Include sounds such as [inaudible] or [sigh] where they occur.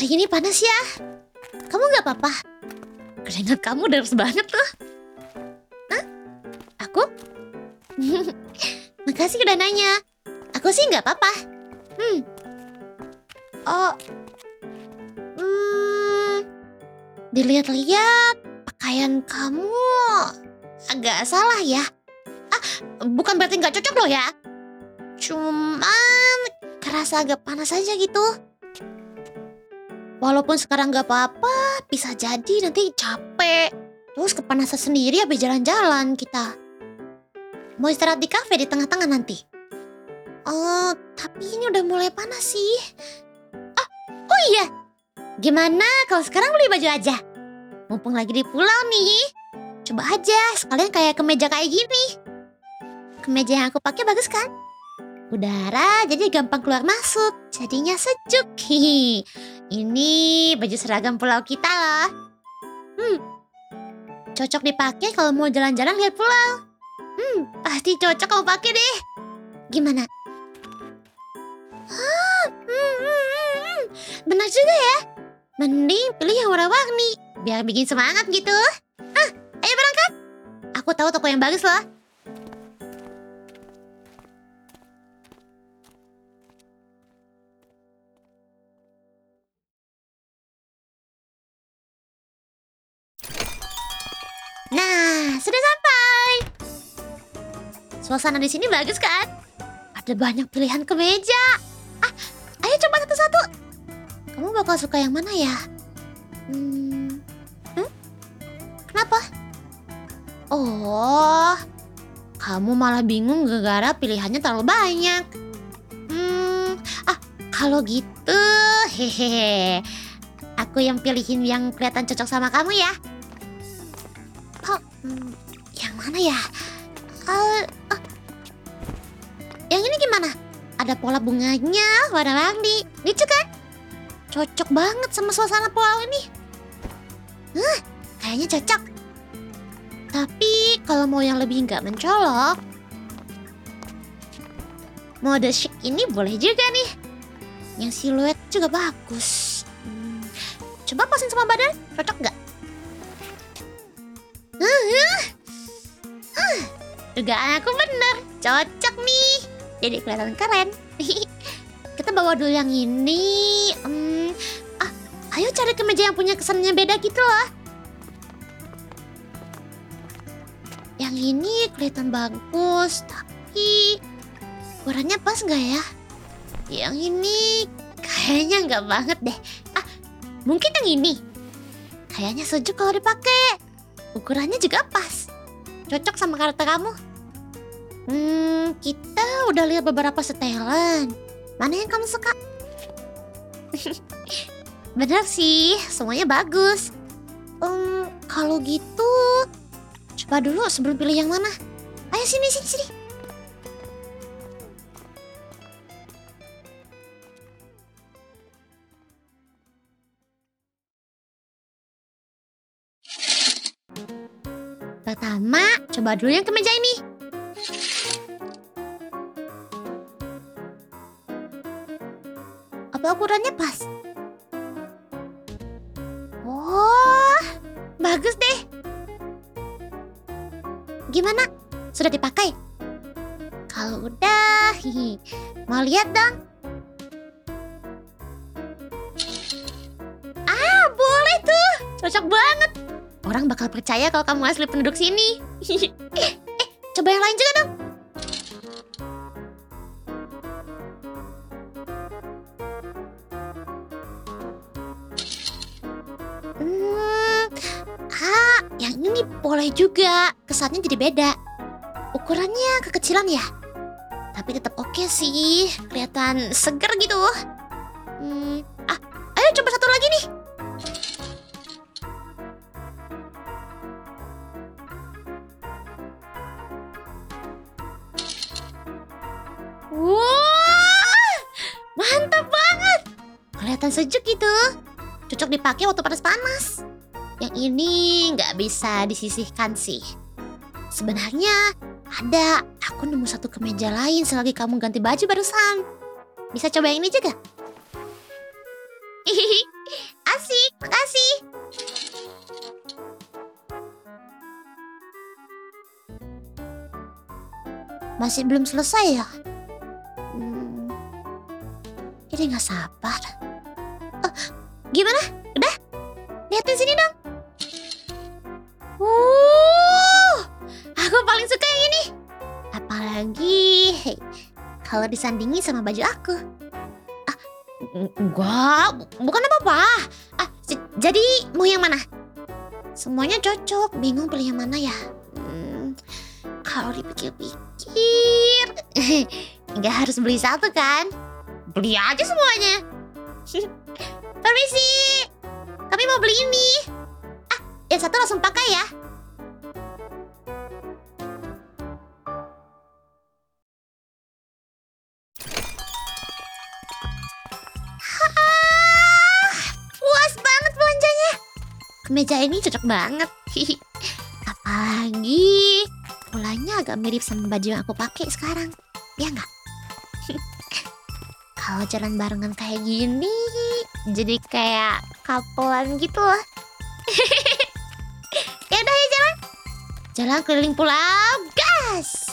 Hari ini panas ya. Kamu nggak apa-apa? Keringat kamu deras banget loh. Hah? Aku? [laughs] Makasih udah nanya. Aku sih nggak apa-apa. Hmm. Oh. Hmm. Dilihat-lihat pakaian kamu agak salah ya. Ah, bukan berarti nggak cocok loh ya. Cuman kerasa agak panas aja gitu. Walaupun sekarang nggak apa-apa, bisa jadi nanti capek. Terus kepanasan sendiri habis jalan-jalan kita. Mau istirahat di kafe di tengah-tengah nanti. Oh, tapi ini udah mulai panas sih. Oh, oh iya. Gimana kalau sekarang beli baju aja? Mumpung lagi di pulau nih. Coba aja, sekalian kayak kemeja kayak gini. Kemeja yang aku pakai bagus kan? Udara jadi gampang keluar masuk, jadinya sejuk. Hihi. [laughs] Ini baju seragam pulau kita loh. Hmm, cocok dipakai kalau mau jalan-jalan lihat pulau. Hmm, pasti cocok kamu pakai deh. Gimana? Ah, hmm, hmm, hmm. Benar juga ya. Mending pilih yang warna-warni, biar bikin semangat gitu. Ah, ayo berangkat. Aku tahu toko yang bagus loh. Nah, sudah sampai. Suasana di sini bagus kan? Ada banyak pilihan kemeja. Ah, ayo coba satu-satu. Kamu bakal suka yang mana ya? Hmm, hmm? Kenapa? Oh, kamu malah bingung gara-gara pilihannya terlalu banyak. Hmm, ah, kalau gitu, hehehe. Aku yang pilihin yang kelihatan cocok sama kamu ya. Hmm, yang mana ya? Eh, ah. Yang ini gimana? Ada pola bunganya, warna-warni. Lucu kan? Cocok banget sama suasana pulau ini. Huh, kayaknya cocok. Tapi kalau mau yang lebih nggak mencolok, mode chic ini boleh juga nih. Yang siluet juga bagus. Hmm, coba pasin sama badan, cocok nggak? Dugaan aku bener, cocok nih. Jadi kelihatan keren. [laughs] Kita bawa dulu yang ini. Hmm, ah, ayo cari kemeja yang punya kesannya beda gitu loh. Yang ini kelihatan bagus, tapi ukurannya pas nggak ya? Yang ini kayaknya nggak banget deh. Ah, mungkin yang ini. Kayaknya sejuk kalau dipakai. Ukurannya juga pas. Cocok sama karakter kamu. Hmm, kita udah lihat beberapa setelan. Mana yang kamu suka? [laughs] Bener sih, semuanya bagus. Um, kalau gitu, coba dulu sebelum pilih yang mana. Ayo sini, sini, sini. Pertama, coba dulu yang kemeja ini. Apa ukurannya pas? Oh, bagus deh. Gimana? Sudah dipakai? Kalau udah, hihi, mau lihat dong. Ah, boleh tuh. Cocok banget. Orang bakal percaya kalau kamu asli penduduk sini. eh, eh, coba yang lain juga dong. Hmm, ah, yang ini boleh juga. Kesannya jadi beda. Ukurannya kekecilan ya. Tapi tetap oke sih. Kelihatan seger gitu. Hmm, ah, ayo coba satu lagi nih. kelihatan sejuk gitu. Cocok dipakai waktu panas-panas. Yang ini nggak bisa disisihkan sih. Sebenarnya ada, aku nemu satu kemeja lain selagi kamu ganti baju barusan. Bisa coba yang ini juga? [laughs] Asik, makasih. Masih belum selesai ya? Hmm, ini nggak sabar. Gimana? Udah? Lihatin sini dong. Uh, aku paling suka yang ini. Apalagi kalau disandingi sama baju aku. Ah, en- enggak, bu- bukan apa-apa. Ah, jadi mau yang mana? Semuanya cocok, bingung pilih yang mana ya? Hmm, kalau dipikir-pikir, [laughs] nggak harus beli satu kan? Beli aja semuanya. [laughs] Permisi, kami mau beli ini. Ah, yang satu langsung pakai ya. Hah, puas banget belanjanya. Kemeja ini cocok banget. Apalagi polanya agak mirip sama baju yang aku pakai sekarang. Ya nggak? [laughs] Kalau jalan barengan kayak gini, jadi kayak kapelan gitu loh. [laughs] Ya udah ya jalan. Jalan keliling pulau gas.